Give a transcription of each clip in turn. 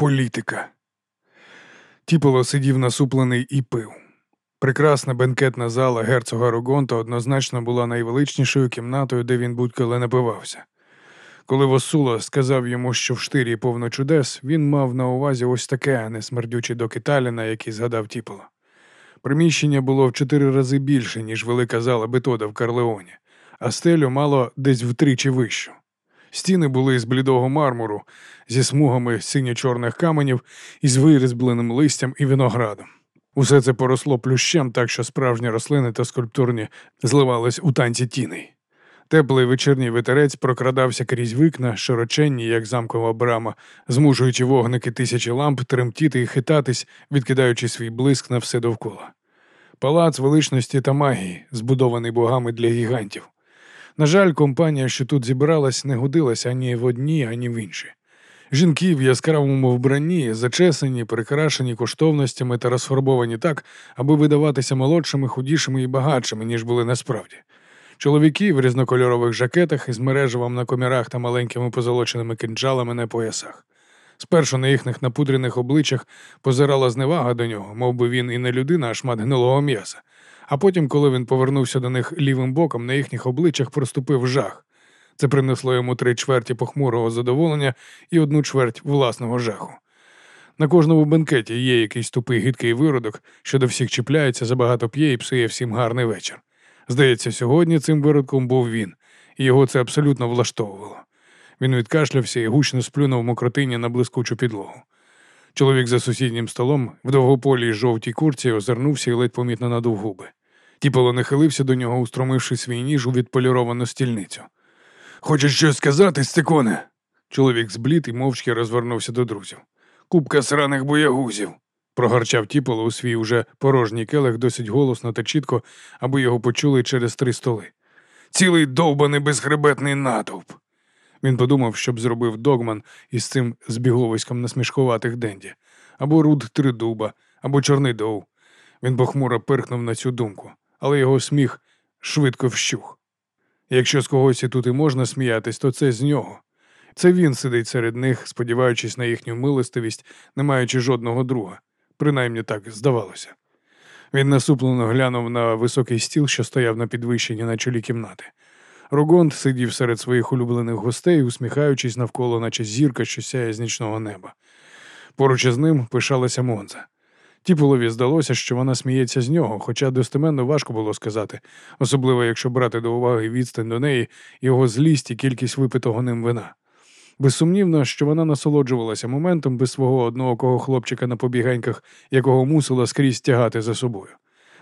політика. Тіполо сидів насуплений і пив. Прекрасна бенкетна зала герцога Рогонта однозначно була найвеличнішою кімнатою, де він будь-коли напивався. Коли Восула сказав йому, що в штирі повно чудес, він мав на увазі ось таке, а не смердючий до Киталіна, який згадав Тіполо. Приміщення було в чотири рази більше, ніж велика зала Бетода в Карлеоні, а стелю мало десь втричі вищу. Стіни були з блідого мармуру, зі смугами синьо-чорних каменів і з вирізбленим листям і виноградом. Усе це поросло плющем, так що справжні рослини та скульптурні зливались у танці тіней. Теплий вечірній ветерець прокрадався крізь вікна, широченні, як замкова брама, змушуючи вогники тисячі ламп тремтіти і хитатись, відкидаючи свій блиск на все довкола. Палац величності та магії, збудований богами для гігантів. На жаль, компанія, що тут зібралась, не годилася ані в одній, ані в іншій. Жінки в яскравому вбранні, зачесані, прикрашені коштовностями та розфарбовані так, аби видаватися молодшими, худішими і багатшими, ніж були насправді. Чоловіки в різнокольорових жакетах із мережевом на комірах та маленькими позолоченими кинджалами на поясах. Спершу на їхніх напудрених обличчях позирала зневага до нього, мов би він і не людина, а шмат гнилого м'яса. А потім, коли він повернувся до них лівим боком, на їхніх обличчях проступив жах. Це принесло йому три чверті похмурого задоволення і одну чверть власного жаху. На кожному бенкеті є якийсь тупий гидкий виродок, що до всіх чіпляється, забагато п'є і псує всім гарний вечір. Здається, сьогодні цим виродком був він, і його це абсолютно влаштовувало. Він відкашлявся і гучно сплюнув мокротині на блискучу підлогу. Чоловік за сусіднім столом в довгополій жовтій курці озирнувся і ледь помітно надув губи. Тіполо нахилився до нього, устромивши свій ніж у відполіровану стільницю. Хочеш щось сказати, стеконе? Чоловік зблід і мовчки розвернувся до друзів. Купка сраних боягузів, прогарчав Тіполо у свій уже порожній келих досить голосно та чітко, аби його почули через три столи. Цілий довбаний безхребетний натовп. Він подумав, щоб зробив догман із цим збіговиськом насмішкуватих денді, або руд тридуба, або чорний дов. Він похмуро пирхнув на цю думку, але його сміх швидко вщух. Якщо з когось і тут і можна сміятись, то це з нього. Це він сидить серед них, сподіваючись на їхню милостивість, не маючи жодного друга. Принаймні так здавалося. Він насуплено глянув на високий стіл, що стояв на підвищенні на чолі кімнати. Рогонт сидів серед своїх улюблених гостей, усміхаючись навколо, наче зірка, що сяє з нічного неба. Поруч із ним пишалася Монза. Тіполові здалося, що вона сміється з нього, хоча достеменно важко було сказати, особливо якщо брати до уваги відстань до неї, його злість і кількість випитого ним вина. Безсумнівно, що вона насолоджувалася моментом без свого одноокого хлопчика на побіганьках, якого мусила скрізь тягати за собою.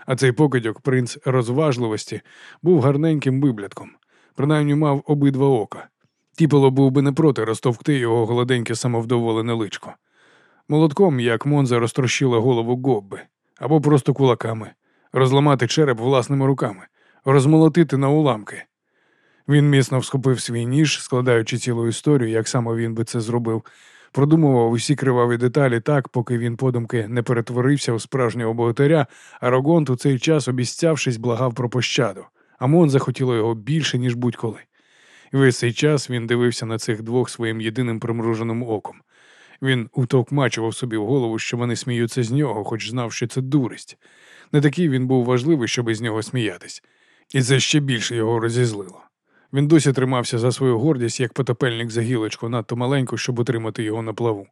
А цей покидьок, принц розважливості, був гарненьким виблятком, принаймні мав обидва ока. Тіполо був би не проти розтовкти його голоденьке самовдоволене личко. Молотком, як Монза розтрощила голову Гобби, або просто кулаками, розламати череп власними руками, розмолотити на уламки. Він міцно всхопив свій ніж, складаючи цілу історію, як саме він би це зробив, продумував усі криваві деталі так, поки він подумки не перетворився у справжнього богатиря, а Рогонт у цей час, обіцявшись, благав про пощаду. А Мон захотіло його більше, ніж будь-коли. Весь цей час він дивився на цих двох своїм єдиним примруженим оком. Він утовкмачував собі в голову, що вони сміються з нього, хоч знав, що це дурість. Не такий він був важливий, щоб із нього сміятись, і це ще більше його розізлило. Він досі тримався за свою гордість, як потопельник за гілочку, надто маленьку, щоб утримати його на плаву.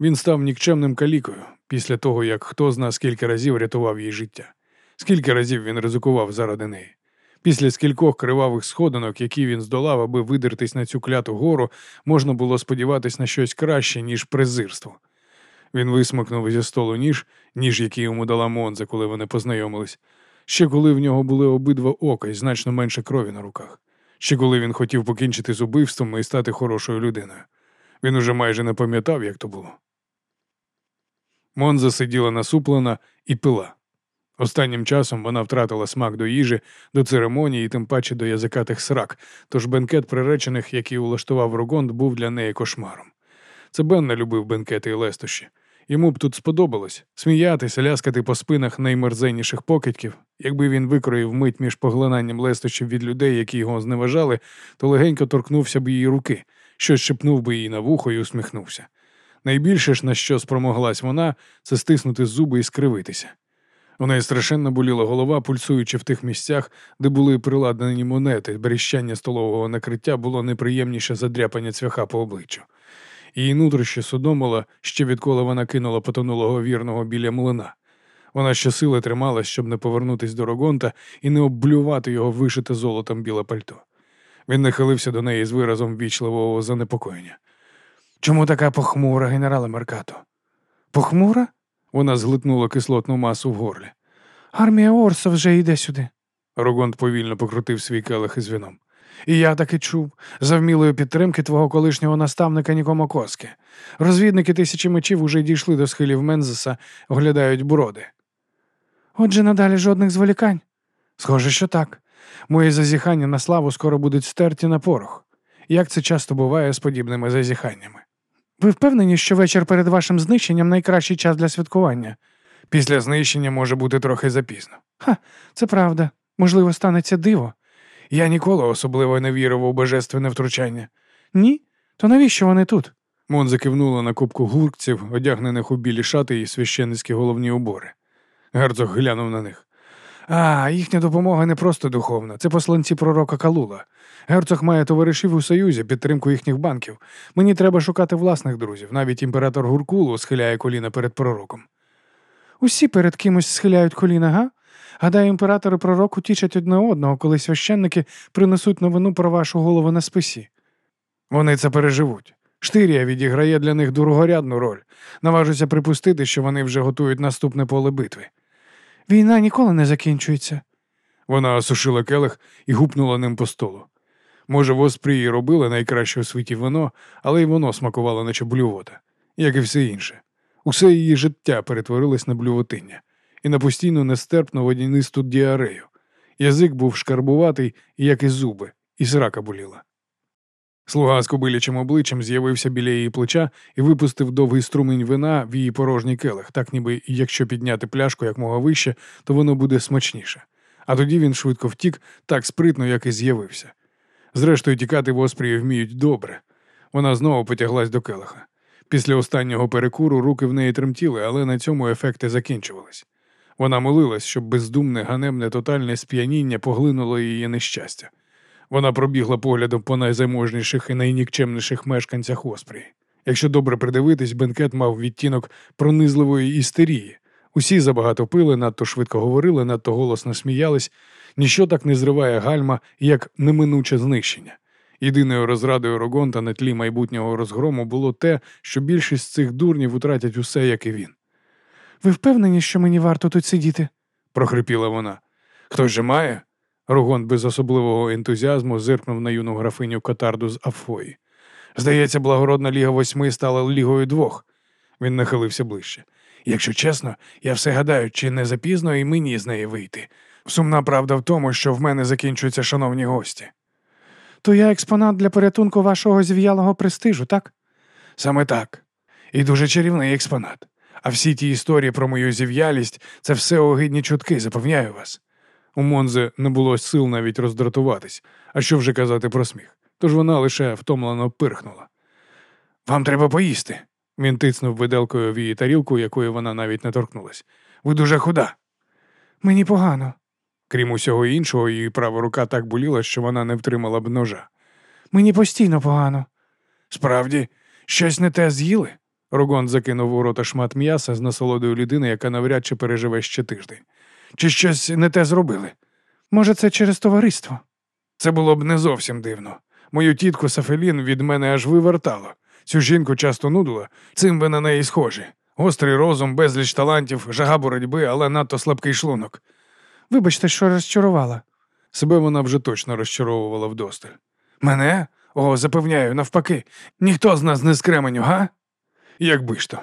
Він став нікчемним калікою після того, як хто зна скільки разів рятував їй життя, скільки разів він ризикував заради неї. Після скількох кривавих сходинок, які він здолав, аби видертись на цю кляту гору, можна було сподіватись на щось краще, ніж презирство. Він висмикнув зі столу ніж, ніж який йому дала Монза, коли вони познайомились, ще коли в нього були обидва ока і значно менше крові на руках, ще коли він хотів покінчити з убивством і стати хорошою людиною. Він уже майже не пам'ятав, як то було. Монза сиділа насуплена і пила. Останнім часом вона втратила смак до їжі, до церемонії і тим паче до язикатих срак, тож бенкет приречених, який улаштував Рогонд, був для неї кошмаром. Це Бен не любив бенкети і лестощі. Йому б тут сподобалось сміятися, ляскати по спинах наймерзенніших покидьків. Якби він викроїв мить між поглинанням лестощів від людей, які його зневажали, то легенько торкнувся б її руки, щось шепнув би їй на вухо і усміхнувся. Найбільше ж на що спромоглась вона, це стиснути зуби і скривитися. У неї страшенно боліла голова, пульсуючи в тих місцях, де були приладнані монети, беріщання столового накриття було неприємніше задряпання цвяха по обличчю. Її нутрощі судомила, ще відколи вона кинула потонулого вірного біля млина. Вона щосили трималась, щоб не повернутись до Рогонта і не обблювати його вишите золотом біле пальто. Він нахилився до неї з виразом вічливого занепокоєння. Чому така похмура, генерале Меркато? Похмура? Вона зглитнула кислотну масу в горлі. Армія Орса вже йде сюди. Рогонт повільно покрутив свій келих із віном. І я таки чув за вмілої підтримки твого колишнього наставника Нікома Коски. Розвідники тисячі мечів уже дійшли до схилів Мензеса, оглядають броди. Отже, надалі жодних зволікань. Схоже, що так. Мої зазіхання на славу скоро будуть стерті на порох. Як це часто буває з подібними зазіханнями? Ви впевнені, що вечір перед вашим знищенням найкращий час для святкування? Після знищення може бути трохи запізно. Ха, це правда. Можливо, станеться диво. Я ніколи особливо не вірив у божественне втручання. Ні? То навіщо вони тут? Мон закивнула на кубку гуркців, одягнених у білі шати і священницькі головні убори. Герцог глянув на них. А, їхня допомога не просто духовна, це посланці пророка Калула. Герцог має товаришів у Союзі, підтримку їхніх банків. Мені треба шукати власних друзів. Навіть імператор Гуркулу схиляє коліна перед пророком. Усі перед кимось схиляють коліна, га? Гадаю, імператор і пророк утічать одне одного, коли священники принесуть новину про вашу голову на списі. Вони це переживуть. Штирія відіграє для них дорогорядну роль. Наважуся припустити, що вони вже готують наступне поле битви. Війна ніколи не закінчується. Вона осушила келих і гупнула ним по столу. Може, в Оспрії робили найкраще у світі вино, але й воно смакувало, наче блювота, як і все інше. Усе її життя перетворилось на блювотиння і на постійну нестерпну водянисту діарею. Язик був шкарбуватий, як і зуби, і зрака боліла. Слуга з кобилячим обличчям з'явився біля її плеча і випустив довгий струмінь вина в її порожній келих, так ніби якщо підняти пляшку якмога вище, то воно буде смачніше. А тоді він швидко втік, так спритно, як і з'явився. Зрештою, тікати в Оспрії вміють добре. Вона знову потяглась до келиха. Після останнього перекуру руки в неї тремтіли, але на цьому ефекти закінчувались. Вона молилась, щоб бездумне, ганебне, тотальне сп'яніння поглинуло її нещастя. Вона пробігла поглядом по найзаможніших і найнікчемніших мешканцях Оспрії. Якщо добре придивитись, бенкет мав відтінок пронизливої істерії. Усі забагато пили, надто швидко говорили, надто голосно сміялись. Ніщо так не зриває гальма, як неминуче знищення. Єдиною розрадою Рогонта на тлі майбутнього розгрому було те, що більшість цих дурнів втратять усе, як і він. Ви впевнені, що мені варто тут сидіти? прохрипіла вона. Хтось же має? Рогон без особливого ентузіазму зиркнув на юну графиню Катарду з Афої. Здається, благородна ліга восьми стала лігою двох. Він нахилився ближче. Якщо чесно, я все гадаю, чи не запізно і мені з неї вийти. Сумна правда в тому, що в мене закінчуються шановні гості. То я експонат для порятунку вашого зів'ялого престижу, так? Саме так. І дуже чарівний експонат. А всі ті історії про мою зів'ялість це все огидні чутки, запевняю вас. У Монзе не було сил навіть роздратуватись, а що вже казати про сміх. Тож вона лише втомлено пирхнула. Вам треба поїсти. Він тицнув виделкою в її тарілку, якої вона навіть не торкнулась. Ви дуже худа. Мені погано. Крім усього іншого, її права рука так боліла, що вона не втримала б ножа. Мені постійно погано. Справді, щось не те з'їли? Рогон закинув у рота шмат м'яса з насолодою людини, яка навряд чи переживе ще тиждень. Чи щось не те зробили? Може, це через товариство? Це було б не зовсім дивно. Мою тітку Сафелін від мене аж вивертало. Цю жінку часто нудила, цим ви на неї схожі. Гострий розум, безліч талантів, жага боротьби, але надто слабкий шлунок. Вибачте, що розчарувала. Себе вона вже точно розчаровувала вдосталь. Мене? О, запевняю, навпаки, ніхто з нас не з кременю, га? Якби ж то.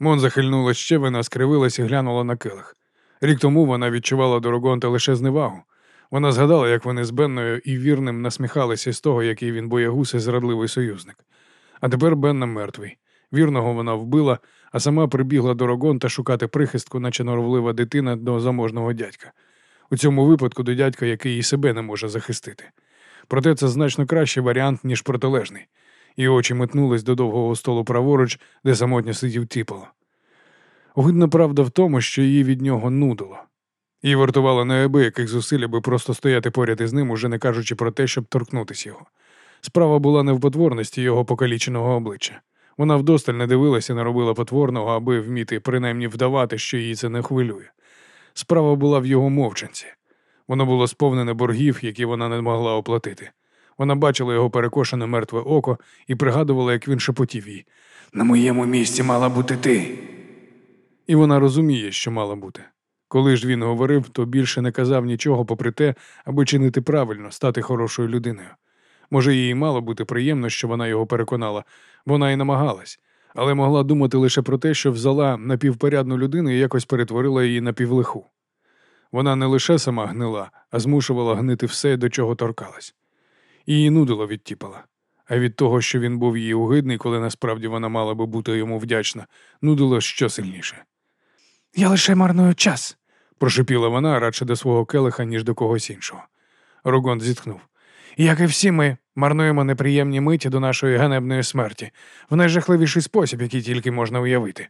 Мон захильнула ще, вона скривилась і глянула на келих. Рік тому вона відчувала до Рогонта лише зневагу. Вона згадала, як вони з Бенною і вірним насміхалися з того, який він боягус і зрадливий союзник. А тепер Бенна мертвий. Вірного вона вбила, а сама прибігла до Рогонта шукати прихистку, наче норовлива дитина до заможного дядька. У цьому випадку до дядька, який і себе не може захистити. Проте це значно кращий варіант, ніж протилежний. і очі метнулись до довгого столу праворуч, де самотньо сидів тіполо. Огидна правда в тому, що її від нього нудило. Їй вартувало неабияких зусиль, аби просто стояти поряд із ним, уже не кажучи про те, щоб торкнутися його. Справа була не в потворності його покаліченого обличчя. Вона вдосталь не дивилася, не робила потворного, аби вміти принаймні вдавати, що її це не хвилює. Справа була в його мовчанці. Воно було сповнене боргів, які вона не могла оплатити. Вона бачила його перекошене мертве око і пригадувала, як він шепотів їй На моєму місці мала бути ти. І вона розуміє, що мала бути. Коли ж він говорив, то більше не казав нічого попри те, аби чинити правильно, стати хорошою людиною. Може, їй мало бути приємно, що вона його переконала, вона і намагалась, але могла думати лише про те, що взяла напівпорядну людину і якось перетворила її на півлиху. Вона не лише сама гнила, а змушувала гнити все, до чого торкалась. Її нудило від Тіпала. А від того, що він був їй угидний, коли насправді вона мала би бути йому вдячна, нудило що сильніше. Я лише марную час, прошепіла вона радше до свого келиха, ніж до когось іншого. Рогон зітхнув. Як і всі ми марнуємо неприємні миті до нашої ганебної смерті, в найжахливіший спосіб, який тільки можна уявити.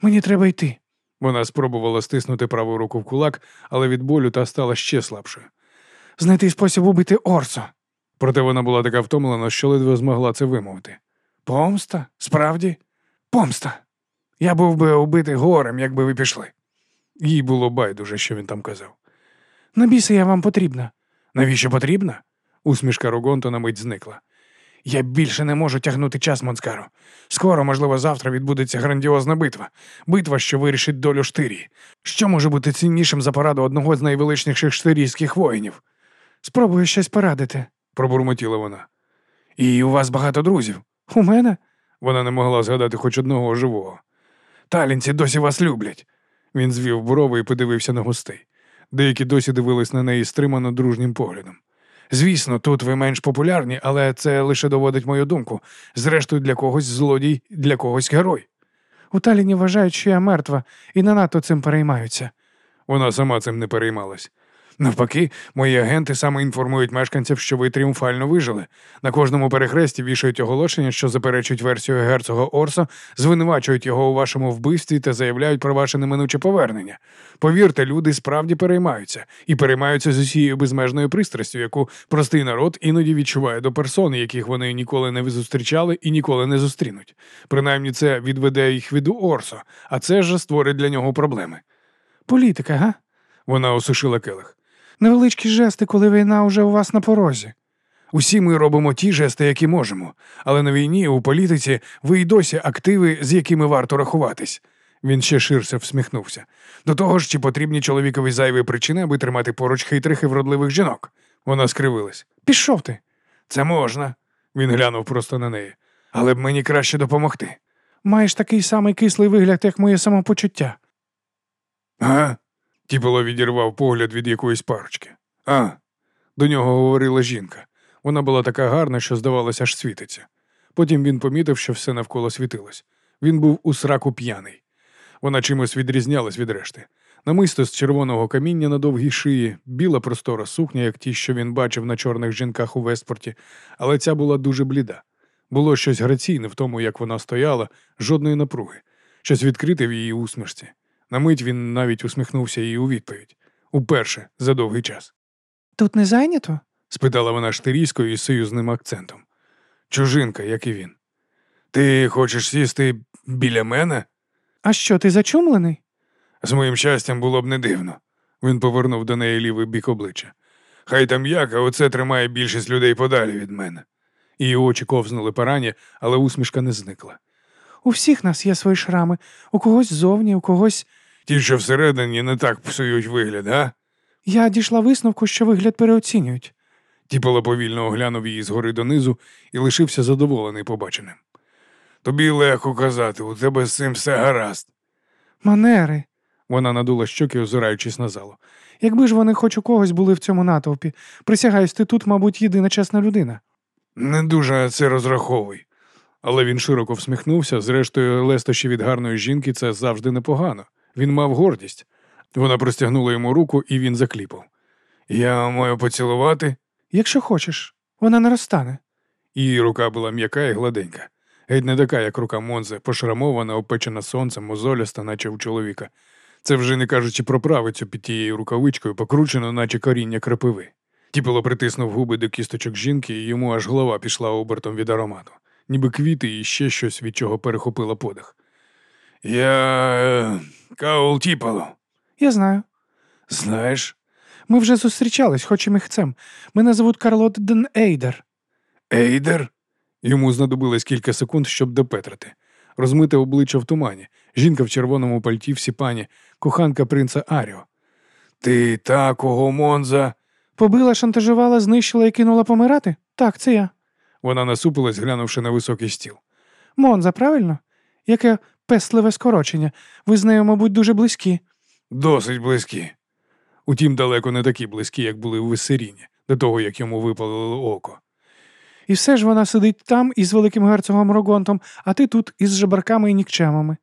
Мені треба йти. Вона спробувала стиснути праву руку в кулак, але від болю та стала ще слабшою. Знайти спосіб убити Орсо. Проте вона була така втомлена, що ледве змогла це вимовити. Помста? Справді? Помста. Я був би убитий горем, якби ви пішли. Їй було байдуже, що він там казав. На біса я вам потрібна. Навіщо потрібна? Усмішка Рогонта на мить зникла. Я більше не можу тягнути час, Монскаро. Скоро, можливо, завтра відбудеться грандіозна битва. Битва, що вирішить долю штирії. Що може бути ціннішим за пораду одного з найвеличніших штирійських воїнів? Спробую щось порадити, пробурмотіла вона. І у вас багато друзів. У мене? Вона не могла згадати хоч одного живого. Талінці досі вас люблять. Він звів брови і подивився на гостей. Деякі досі дивились на неї стримано дружнім поглядом. Звісно, тут ви менш популярні, але це лише доводить мою думку. Зрештою, для когось злодій, для когось герой. У Таліні вважають, що я мертва, і не надто цим переймаються. Вона сама цим не переймалась. Навпаки, мої агенти саме інформують мешканців, що ви тріумфально вижили. На кожному перехресті вішають оголошення, що заперечують версію герцога Орсо, звинувачують його у вашому вбивстві та заявляють про ваше неминуче повернення. Повірте, люди справді переймаються і переймаються з усією безмежною пристрастю, яку простий народ іноді відчуває до персон, яких вони ніколи не зустрічали і ніколи не зустрінуть. Принаймні це відведе їх від Орсо, а це ж створить для нього проблеми. Політика, га? Вона осушила келих невеличкі жести, коли війна уже у вас на порозі. Усі ми робимо ті жести, які можемо, але на війні, у політиці, ви й досі активи, з якими варто рахуватись. Він ще ширше всміхнувся. До того ж, чи потрібні чоловікові зайві причини, аби тримати поруч хитрих і вродливих жінок. Вона скривилась. Пішов ти. Це можна. Він глянув просто на неї. Але б мені краще допомогти. Маєш такий самий кислий вигляд, як моє самопочуття. Ага, Тіпело відірвав погляд від якоїсь парочки. А, до нього говорила жінка. Вона була така гарна, що, здавалося, аж світиться. Потім він помітив, що все навколо світилось. Він був у сраку п'яний. Вона чимось відрізнялась від решти. Намисто з червоного каміння на довгій шиї, біла простора сукня, як ті, що він бачив на чорних жінках у Вестпорті, але ця була дуже бліда. Було щось граційне в тому, як вона стояла, жодної напруги, щось відкрите в її усмішці. На мить він навіть усміхнувся їй у відповідь уперше за довгий час. Тут не зайнято? спитала вона штирійською із союзним акцентом. Чужинка, як і він. Ти хочеш сісти біля мене? А що, ти зачумлений? З моїм щастям було б не дивно. Він повернув до неї лівий бік обличчя. Хай там як, а оце тримає більшість людей подалі від мене. Її очі ковзнули парані, але усмішка не зникла. У всіх нас є свої шрами, у когось ззовні, у когось. Ті, що всередині не так псують вигляд, а? Я дійшла висновку, що вигляд переоцінюють. Тіполо повільно оглянув її згори донизу і лишився задоволений побаченим. Тобі легко казати, у тебе з цим все гаразд. Манери. Вона надула щоки, озираючись на залу. Якби ж вони хоч у когось були в цьому натовпі, присягаюсь, ти тут, мабуть, єдина чесна людина. Не дуже це розраховуй. Але він широко всміхнувся, зрештою, лестощі від гарної жінки це завжди непогано. Він мав гордість. Вона простягнула йому руку, і він закліпав. Я маю поцілувати? Якщо хочеш, вона не розтане. Її рука була м'яка і гладенька, геть не така, як рука Монзе, пошрамована, опечена сонцем, мозоляста, наче у чоловіка. Це вже не кажучи про правицю під тією рукавичкою, покручено, наче коріння крапиви. Тіпило притиснув губи до кісточок жінки, і йому аж голова пішла обертом від аромату, ніби квіти і ще щось, від чого перехопила подих. Я е, Каул Тіпало. Я знаю. Знаєш? Ми вже зустрічались, хоч і михцем. Мене звуть Карлот Ден Ейдер. Ейдер? Йому знадобилось кілька секунд, щоб допетрити. Розмите обличчя в тумані, жінка в червоному пальті в сіпані, коханка принца Аріо. Ти та кого Монза? Побила, шантажувала, знищила і кинула помирати? Так, це я. Вона насупилась, глянувши на високий стіл. Монза, правильно? Яке пестливе скорочення. Ви з нею, мабуть, дуже близькі. Досить близькі. Утім, далеко не такі близькі, як були у Вессеріні, до того, як йому випалило око. І все ж вона сидить там із великим герцогом Рогонтом, а ти тут із жабарками і нікчемами.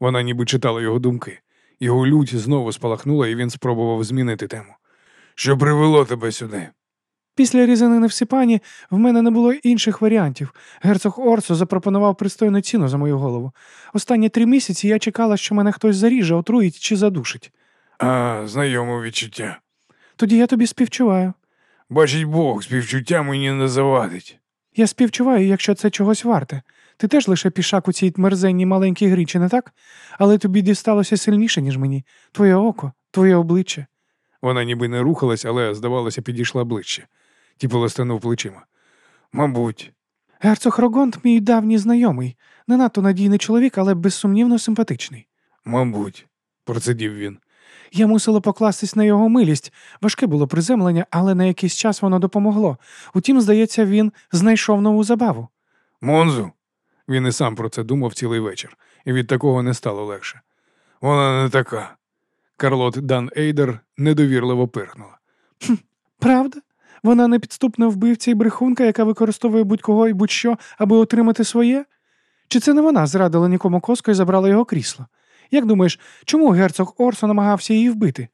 Вона ніби читала його думки. Його лють знову спалахнула, і він спробував змінити тему. Що привело тебе сюди? Після різанини в Сіпані в мене не було інших варіантів. Герцог Орсо запропонував пристойну ціну за мою голову. Останні три місяці я чекала, що мене хтось заріже, отруїть чи задушить. А, знайоме відчуття. Тоді я тобі співчуваю. Бачить Бог, співчуття мені не завадить. Я співчуваю, якщо це чогось варте. Ти теж лише пішак у цій мерзенній маленькій грі, чи не так? Але тобі дісталося сильніше, ніж мені. Твоє око, твоє обличчя. Вона ніби не рухалась, але, здавалося, підійшла ближче. Тіпо стенув плечима. Мабуть, Герцог Рогонт мій давній знайомий, не надто надійний чоловік, але безсумнівно симпатичний. мабуть, процидів він. Я мусила покластись на його милість. Важке було приземлення, але на якийсь час воно допомогло. Утім, здається, він знайшов нову забаву. Монзу. Він і сам про це думав цілий вечір, і від такого не стало легше. Вона не така. Карлот Дан Ейдер недовірливо пирхнула. Правда? Вона не підступна вбивця і брехунка, яка використовує будь-кого і будь-що, аби отримати своє? Чи це не вона зрадила нікому коско і забрала його крісло? Як думаєш, чому герцог Орсо намагався її вбити?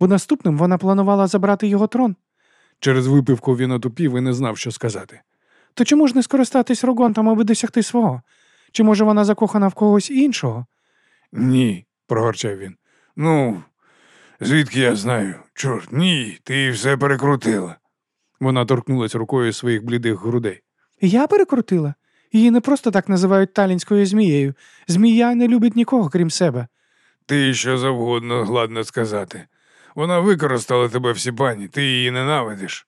Бо наступним вона планувала забрати його трон. Через випивку він отупів і не знав, що сказати. То чому ж не скористатись Рогонтом, аби досягти свого? Чи може вона закохана в когось іншого? Ні, прогорчав він. Ну, звідки я знаю? Чорт, ні, ти все перекрутила. Вона торкнулась рукою своїх блідих грудей. Я перекрутила. Її не просто так називають талінською змією. Змія не любить нікого, крім себе. Ти що завгодно гладно сказати. Вона використала тебе в сіпані, ти її ненавидиш.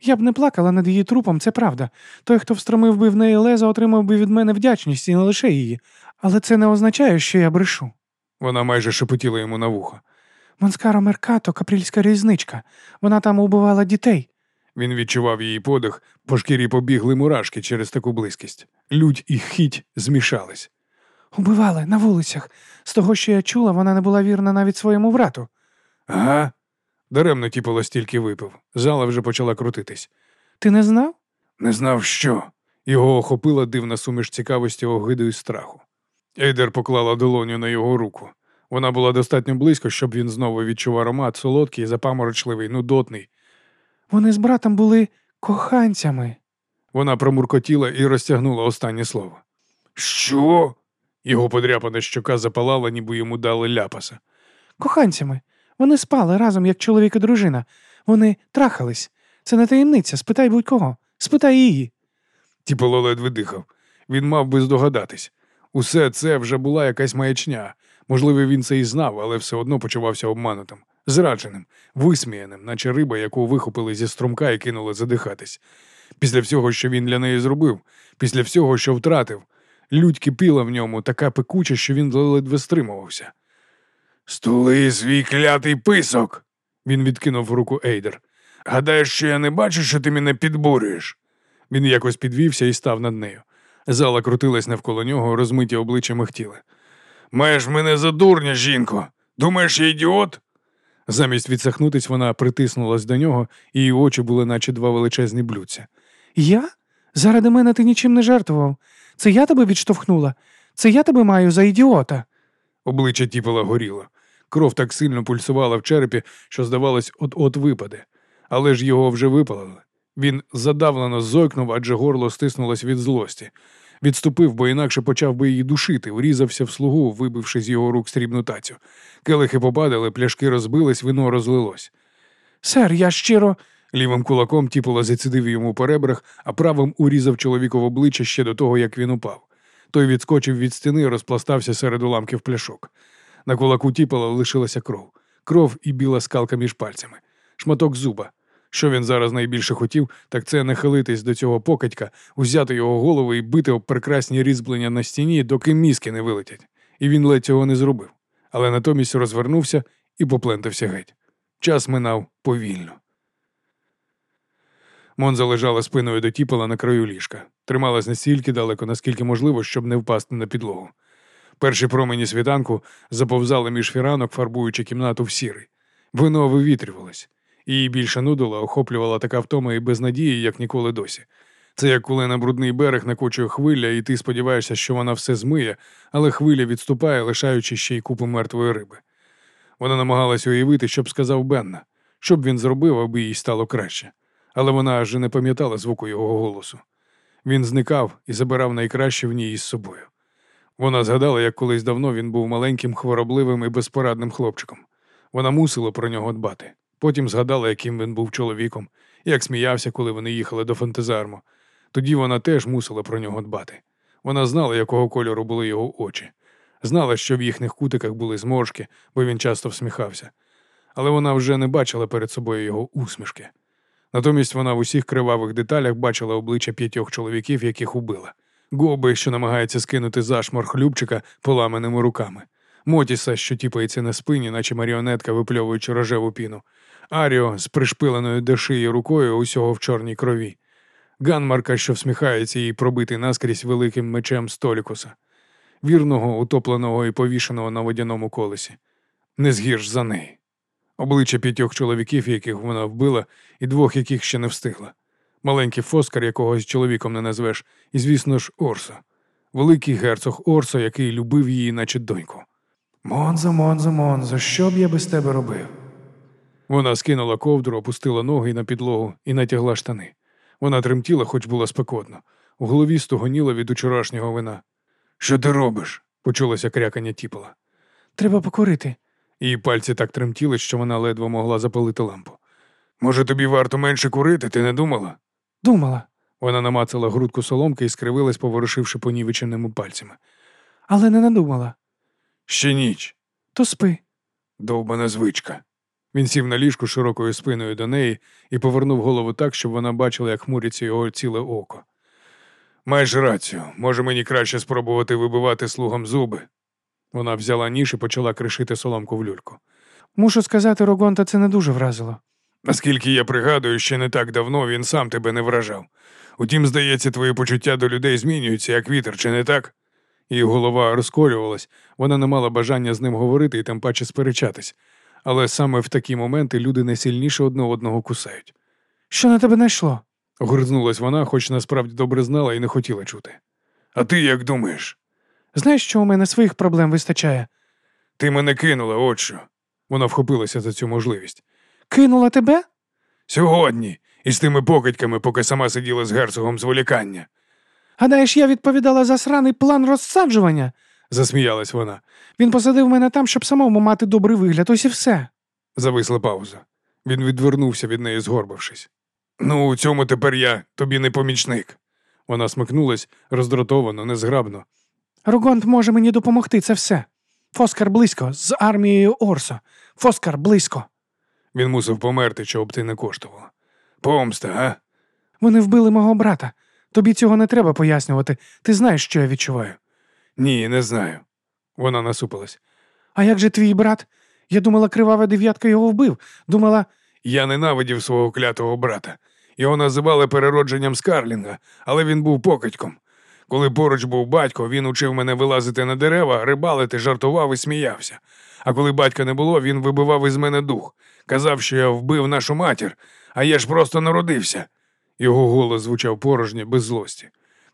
Я б не плакала над її трупом, це правда. Той, хто встромив би в неї леза, отримав би від мене вдячність і не лише її. Але це не означає, що я брешу. Вона майже шепотіла йому на вухо. Монскаро Меркато, капрільська різничка. Вона там убивала дітей. Він відчував її подих, по шкірі побігли мурашки через таку близькість. Лють і хіть змішались. Убивали на вулицях. З того, що я чула, вона не була вірна навіть своєму брату. Ага. Даремно тіпало стільки випив. Зала вже почала крутитись. Ти не знав? Не знав, що. Його охопила дивна суміш цікавості, огиду і страху. Ейдер поклала долоню на його руку. Вона була достатньо близько, щоб він знову відчув аромат, солодкий, запаморочливий, нудотний. Вони з братом були коханцями. Вона промуркотіла і розтягнула останнє слово. Що? Його подряпана щока запалала, ніби йому дали ляпаса. Коханцями. Вони спали разом, як чоловік і дружина. Вони трахались. Це не таємниця. Спитай будь-кого. Спитай її. Тіпало ледве дихав. Він мав би здогадатись. Усе це вже була якась маячня. Можливо, він це і знав, але все одно почувався обманутим, зрадженим, висміяним, наче риба, яку вихопили зі струмка і кинули задихатись. Після всього, що він для неї зробив, після всього, що втратив, лють кипіла в ньому така пекуча, що він ледве стримувався. Стули свій клятий писок. Він відкинув руку Ейдер. Гадаєш, що я не бачу, що ти мене підбурюєш? Він якось підвівся і став над нею. Зала крутилась навколо нього, розмиті обличчя михтіли. Маєш мене за дурня, жінко. Думаєш, я ідіот? Замість відсахнутись, вона притиснулась до нього, і її очі були, наче два величезні блюдця. Я? Заради мене ти нічим не жертвував. Це я тебе відштовхнула. Це я тебе маю за ідіота. Обличчя тіпала горіло. Кров так сильно пульсувала в черепі, що, здавалось, от-от випаде. Але ж його вже випалили. Він задавлено зойкнув, адже горло стиснулось від злості. Відступив, бо інакше почав би її душити, врізався в слугу, вибивши з його рук срібну тацю. Келихи попадали, пляшки розбились, вино розлилось. Сер, я щиро. Лівим кулаком тіпола зацідив йому по ребрах, а правим урізав чоловіка в обличчя ще до того, як він упав. Той відскочив від стіни розпластався серед уламків пляшок. На кулаку тіпола лишилася кров. Кров і біла скалка між пальцями. Шматок зуба. Що він зараз найбільше хотів, так це нахилитись до цього покидька, узяти його голову і бити об прекрасні різьблення на стіні, доки мізки не вилетять. І він ледь цього не зробив. Але натомість розвернувся і поплентався геть. Час минав повільно. Монза лежала спиною до тіпола на краю ліжка, трималась настільки далеко, наскільки можливо, щоб не впасти на підлогу. Перші промені світанку заповзали між фіранок, фарбуючи кімнату в сірий. Вино вивітрювалось. Її більше нудила, охоплювала така втома і безнадії, як ніколи досі. Це як коли на брудний берег накочує хвиля, і ти сподіваєшся, що вона все змиє, але хвиля відступає, лишаючи ще й купу мертвої риби. Вона намагалась уявити, що б сказав Бенна, що б він зробив, аби їй стало краще. Але вона аж не пам'ятала звуку його голосу. Він зникав і забирав найкраще в ній із собою. Вона згадала, як колись давно він був маленьким, хворобливим і безпорадним хлопчиком. Вона мусила про нього дбати. Потім згадала, яким він був чоловіком, як сміявся, коли вони їхали до фантазарму. Тоді вона теж мусила про нього дбати. Вона знала, якого кольору були його очі, знала, що в їхніх кутиках були зморшки, бо він часто всміхався. Але вона вже не бачила перед собою його усмішки. Натомість вона в усіх кривавих деталях бачила обличчя п'ятьох чоловіків, яких убила. Гоби, що намагається скинути зашмор хлюбчика поламаними руками, Мотіса, що тіпається на спині, наче маріонетка, випльовуючи рожеву піну, Аріо з пришпиленою до шиї рукою усього в чорній крові, Ганмарка, що всміхається і пробитий наскрізь великим мечем Столікуса, вірного, утопленого і повішеного на водяному колесі. Не згірш за неї. Обличчя п'ятьох чоловіків, яких вона вбила, і двох, яких ще не встигла. Маленький фоскар, якого з чоловіком не назвеш, і, звісно ж, Орсо. Великий герцог Орсо, який любив її, наче доньку. Монзо, Монзо, Монзо, що б я без тебе робив? Вона скинула ковдру, опустила ноги на підлогу і натягла штани. Вона тремтіла, хоч було спекотно. У голові стогоніла від учорашнього вина. Що ти робиш? почулося крякання тіпола. Треба покурити. Її пальці так тремтіли, що вона ледве могла запалити лампу. Може, тобі варто менше курити, ти не думала? Думала, Вона намацала грудку соломки і скривилась, поворушивши понівеченими пальцями. але не надумала. Ще ніч. То спи. Довбана звичка. Він сів на ліжку широкою спиною до неї і повернув голову так, щоб вона бачила, як хмуриться його ціле око. Маєш рацію, може мені краще спробувати вибивати слугам зуби. Вона взяла ніж і почала кришити соломку в люльку. Мушу сказати, Рогонта це не дуже вразило. Наскільки я пригадую, ще не так давно він сам тебе не вражав. Утім, здається, твої почуття до людей змінюються, як вітер, чи не так? Її голова розколювалась, вона не мала бажання з ним говорити і тим паче сперечатись. Але саме в такі моменти люди найсильніше одне одного кусають. Що на тебе найшло? Огризнулась вона, хоч насправді добре знала і не хотіла чути. А ти як думаєш? Знаєш, що у мене своїх проблем вистачає? Ти мене кинула, от що. Вона вхопилася за цю можливість. Кинула тебе? Сьогодні, із тими покидьками, поки сама сиділа з герцогом зволікання, Гадаєш, я відповідала за сраний план розсаджування? Засміялась вона. Він посадив мене там, щоб самому мати добрий вигляд, ось і все. Зависла пауза. Він відвернувся від неї, згорбившись. Ну, у цьому тепер я тобі не помічник. Вона смикнулась роздратовано, незграбно. Рогонт може мені допомогти, це все. Фоскар близько, з армією Орсо. Фоскар близько. Він мусив померти, чого б ти не коштувала. Помста, а? Вони вбили мого брата. Тобі цього не треба пояснювати. Ти знаєш, що я відчуваю. Ні, не знаю. Вона насупилась. А як же твій брат? Я думала, кривава дев'ятка його вбив. Думала, Я ненавидів свого клятого брата. Його називали переродженням Скарлінга, але він був покидьком. Коли поруч був батько, він учив мене вилазити на дерева, рибалити, жартував і сміявся. А коли батька не було, він вибивав із мене дух. Казав, що я вбив нашу матір, а я ж просто народився. Його голос звучав порожньо, без злості.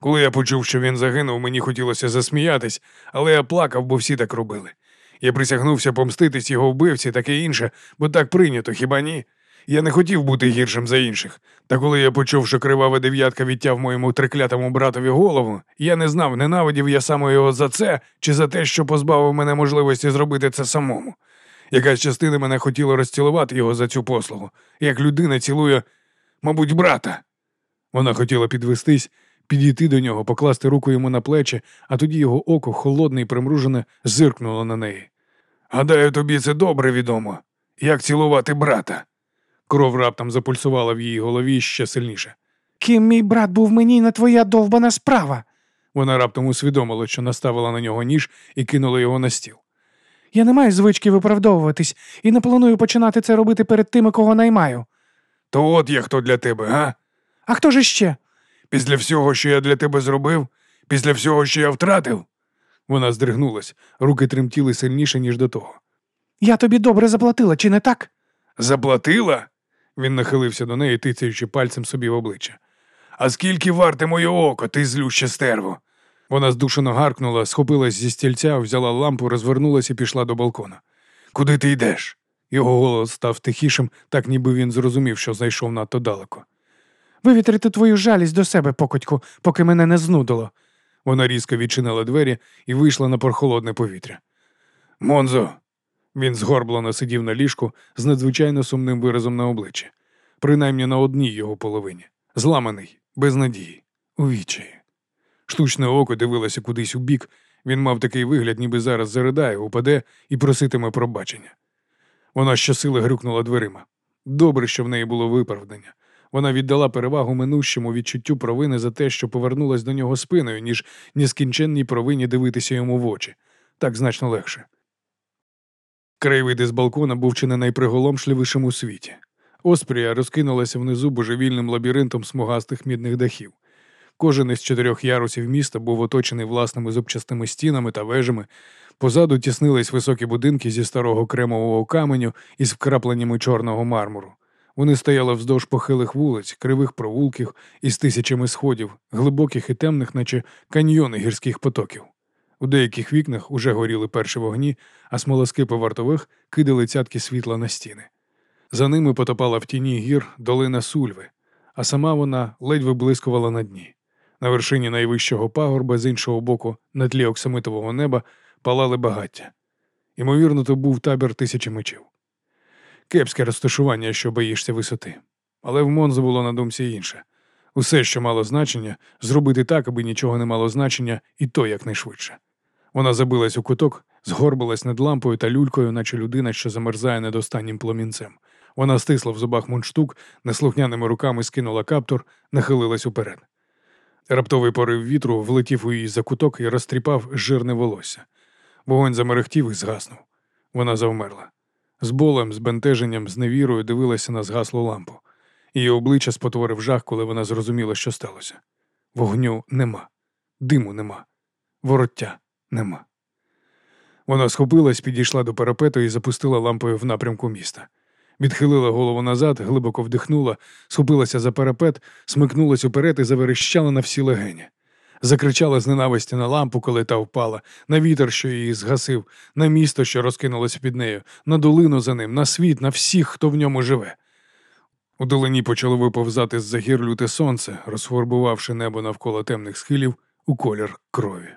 Коли я почув, що він загинув, мені хотілося засміятись, але я плакав, бо всі так робили. Я присягнувся помститись його вбивці, таке інше, бо так прийнято, хіба ні? Я не хотів бути гіршим за інших. Та коли я почув, що кривава дев'ятка відтяв моєму триклятому братові голову, я не знав, ненавидів я саме його за це чи за те, що позбавив мене можливості зробити це самому. Якась частина мене хотіла розцілувати його за цю послугу, як людина цілує, мабуть, брата. Вона хотіла підвестись, підійти до нього, покласти руку йому на плечі, а тоді його око, холодне і примружене, зиркнуло на неї. Гадаю, тобі це добре відомо. Як цілувати брата? Кров раптом запульсувала в її голові ще сильніше. Ким мій брат був мені не твоя довбана справа. Вона раптом усвідомила, що наставила на нього ніж і кинула його на стіл. Я не маю звички виправдовуватись і не планую починати це робити перед тими, кого наймаю. То от я хто для тебе, га? А хто ж іще? Після всього, що я для тебе зробив, після всього, що я втратив. Вона здригнулась, руки тремтіли сильніше, ніж до того. Я тобі добре заплатила, чи не так? Заплатила? Він нахилився до неї, тицяючи пальцем собі в обличчя. А скільки варте моє око, ти злюще стерво? Вона здушено гаркнула, схопилась зі стільця, взяла лампу, розвернулась і пішла до балкона. Куди ти йдеш? Його голос став тихішим, так ніби він зрозумів, що зайшов надто далеко. Вивітрити твою жалість до себе, покотьку, поки мене не знудило. Вона різко відчинила двері і вийшла на прохолодне повітря. Монзо. Він згорблено сидів на ліжку з надзвичайно сумним виразом на обличчі, принаймні на одній його половині, зламаний, без надії, у відчаї. Штучне око дивилося кудись у бік, він мав такий вигляд, ніби зараз заридає, упаде і проситиме пробачення. Вона щосили грюкнула дверима. Добре, що в неї було виправдання. Вона віддала перевагу минущому відчуттю провини за те, що повернулась до нього спиною, ніж нескінченній провині дивитися йому в очі. Так значно легше. Краєвид із балкона був чи не найприголомшливішим у світі. Оспрія розкинулася внизу божевільним лабіринтом смугастих мідних дахів. Кожен із чотирьох ярусів міста був оточений власними зубчастими стінами та вежами. Позаду тіснились високі будинки зі старого кремового каменю із вкрапленнями чорного мармуру. Вони стояли вздовж похилих вулиць, кривих провулків із тисячами сходів, глибоких і темних, наче каньйони гірських потоків. У деяких вікнах уже горіли перші вогні, а смолоскипи вартових кидали цятки світла на стіни. За ними потопала в тіні гір долина Сульви, а сама вона ледь виблискувала на дні. На вершині найвищого пагорба, з іншого боку, на тлі оксамитового неба, палали багаття. Ймовірно, то був табір тисячі мечів. Кепське розташування, що боїшся висоти. Але в Монзо було на думці інше. Усе, що мало значення, зробити так, аби нічого не мало значення, і то якнайшвидше. Вона забилась у куток, згорбилась над лампою та люлькою, наче людина, що замерзає над останнім пломінцем. Вона стисла в зубах мундштук, неслухняними руками скинула каптур, нахилилась уперед. Раптовий порив вітру влетів у її за куток і розтріпав жирне волосся. Вогонь замерехтів і згаснув. Вона завмерла. З болем, з бентеженням, з невірою дивилася на згаслу лампу. Її обличчя спотворив жах, коли вона зрозуміла, що сталося. Вогню нема, диму нема, вороття нема. Вона схопилась, підійшла до парапету і запустила лампою в напрямку міста. Відхилила голову назад, глибоко вдихнула, схопилася за парапет, смикнулась уперед і заверещала на всі легені. Закричала з ненависті на лампу, коли та впала, на вітер, що її згасив, на місто, що розкинулося під нею, на долину за ним, на світ, на всіх, хто в ньому живе. У долині почало виповзати з-за гір люте сонце, розфарбувавши небо навколо темних схилів у колір крові.